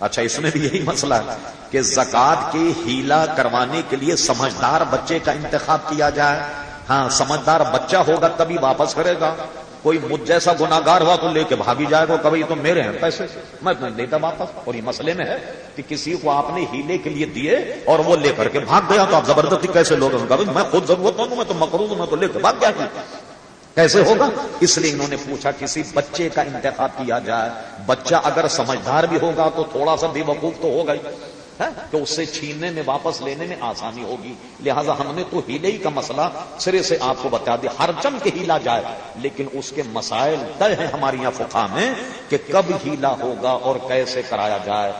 اچھا اس میں بھی یہی مسئلہ ہے کہ زکات کے ہیلا کروانے کے لیے سمجھدار بچے کا انتخاب کیا جائے۔ ہاں سمجھدار بچہ ہوگا تبھی واپس کرے گا۔ کوئی مجھ جیسا گناگار ہوا تو لے کے بھاگی جائے گا، کبھی تو میرے ہیں، پیسے۔ میں لیتا واپس۔ اور یہ مسئلے میں ہے کہ کسی کو آپ نے ہیلے کے لیے دیے اور وہ لے کر کے بھاگ گیا تو آپ زبردستی کیسے لوگ میں خود ضرورت ہوں، میں تو مکروں میں تو لے کے بھاگ گیا۔ کیسے ہوگا؟ اس لیے انہوں نے پوچھا، کسی بچے کا انتخاب کیا جائے؟ بچہ اگر سمجھدار بھی ہوگا تو تھوڑا سا بے وقوف تو ہوگا ہی ہاں؟ کہ اس سے چھیننے میں، واپس لینے میں آسانی ہوگی۔ لہذا ہم نے تو ہیلے ہی کا مسئلہ سرے سے آپ کو بتا دیا۔ ہر چم کے ہیلا جائے، لیکن اس کے مسائل طے ہیں ہماری یہاں فقہ میں کہ کب ہیلا ہوگا اور کیسے کرایا جائے۔